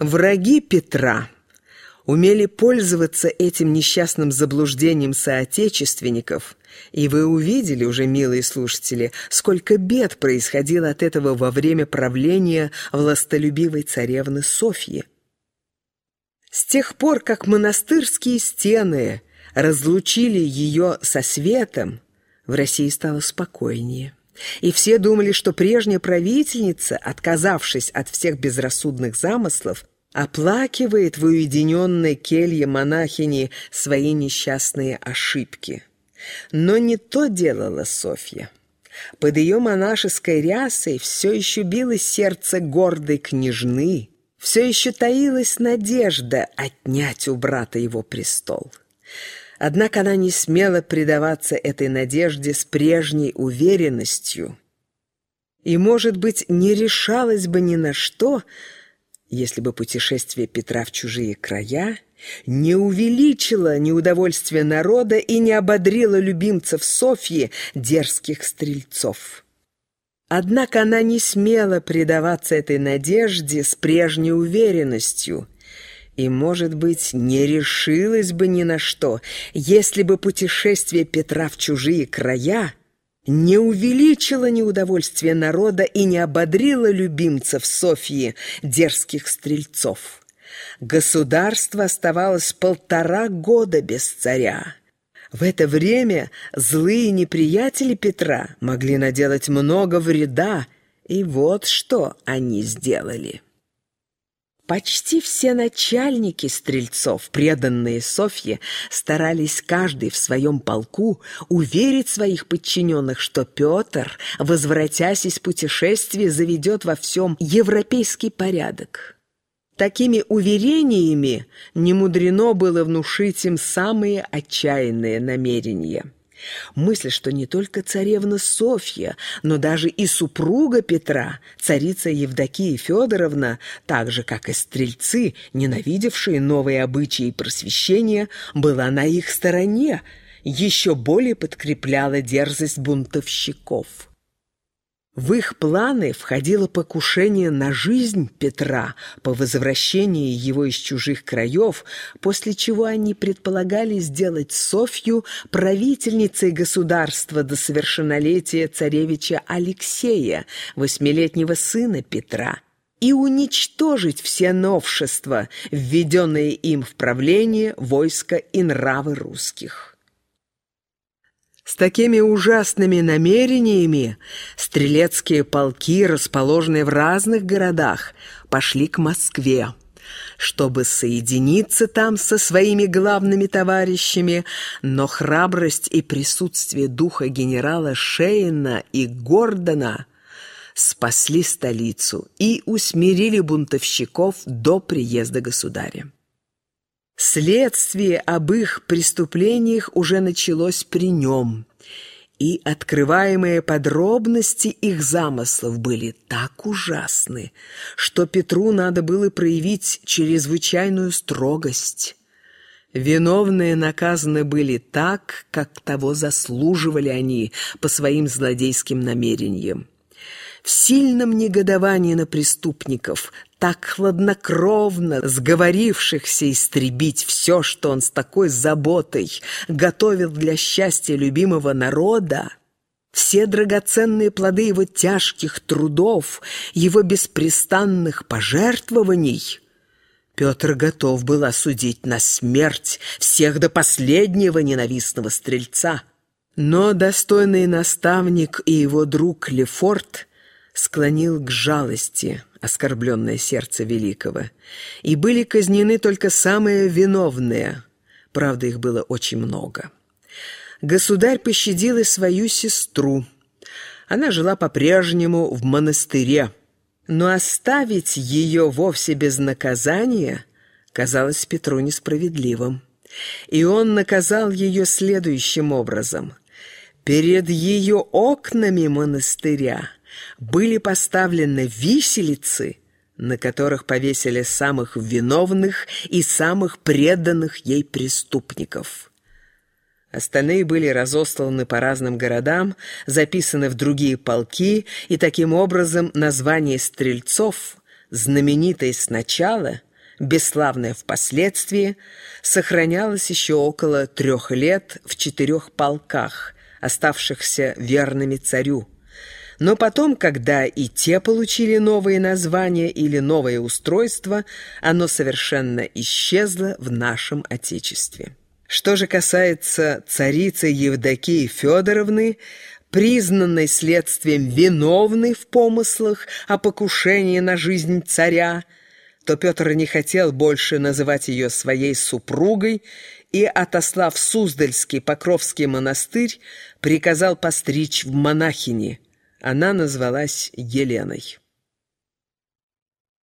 Враги Петра умели пользоваться этим несчастным заблуждением соотечественников, и вы увидели уже, милые слушатели, сколько бед происходило от этого во время правления властолюбивой царевны Софьи. С тех пор, как монастырские стены разлучили ее со светом, в России стало спокойнее. И все думали, что прежняя правительница, отказавшись от всех безрассудных замыслов, оплакивает в уединенной келье монахини свои несчастные ошибки. Но не то делала Софья. Под ее монашеской рясой все еще билось сердце гордой княжны, все еще таилась надежда отнять у брата его престол. Однако она не смела предаваться этой надежде с прежней уверенностью и, может быть, не решалась бы ни на что, если бы путешествие Петра в чужие края не увеличило неудовольствие народа и не ободрило любимцев Софьи дерзких стрельцов. Однако она не смела предаваться этой надежде с прежней уверенностью и, может быть, не решилась бы ни на что, если бы путешествие Петра в чужие края не увеличило неудовольствие народа и не ободрило любимцев Софьи, дерзких стрельцов. Государство оставалось полтора года без царя. В это время злые неприятели Петра могли наделать много вреда, и вот что они сделали. Почти все начальники стрельцов, преданные Софье, старались каждый в своем полку уверить своих подчиненных, что Петр, возвратясь из путешествия, заведет во всем европейский порядок. Такими уверениями немудрено было внушить им самые отчаянные намерения. Мысль, что не только царевна Софья, но даже и супруга Петра, царица Евдокия Федоровна, так же, как и стрельцы, ненавидевшие новые обычаи и просвещения, была на их стороне, еще более подкрепляла дерзость бунтовщиков. В их планы входило покушение на жизнь Петра по возвращении его из чужих краев, после чего они предполагали сделать Софью правительницей государства до совершеннолетия царевича Алексея, восьмилетнего сына Петра, и уничтожить все новшества, введенные им в правление войска и нравы русских. Такими ужасными намерениями стрелецкие полки, расположенные в разных городах, пошли к Москве, чтобы соединиться там со своими главными товарищами, но храбрость и присутствие духа генерала Шейна и Гордона спасли столицу и усмирили бунтовщиков до приезда государя. Следствие об их преступлениях уже началось при нем, и открываемые подробности их замыслов были так ужасны, что Петру надо было проявить чрезвычайную строгость. Виновные наказаны были так, как того заслуживали они по своим злодейским намерениям. В сильном негодовании на преступников так хладнокровно сговорившихся истребить все, что он с такой заботой готовил для счастья любимого народа, все драгоценные плоды его тяжких трудов, его беспрестанных пожертвований, Петр готов был осудить на смерть всех до последнего ненавистного стрельца. Но достойный наставник и его друг Лефорт склонил к жалости оскорбленное сердце великого, и были казнены только самые виновные, правда, их было очень много. Государь пощадил и свою сестру. Она жила по-прежнему в монастыре, но оставить ее вовсе без наказания казалось Петру несправедливым. И он наказал ее следующим образом. Перед ее окнами монастыря были поставлены виселицы, на которых повесили самых виновных и самых преданных ей преступников. Остальные были разосланы по разным городам, записаны в другие полки, и таким образом название стрельцов, знаменитое сначала, бесславное впоследствии, сохранялось еще около трех лет в четырех полках, оставшихся верными царю. Но потом, когда и те получили новые названия или новое устройство, оно совершенно исчезло в нашем Отечестве. Что же касается царицы Евдокии Федоровны, признанной следствием виновной в помыслах о покушении на жизнь царя, то Петр не хотел больше называть ее своей супругой и, отослав Суздальский Покровский монастырь, приказал постричь в монахини. Она назвалась Еленой.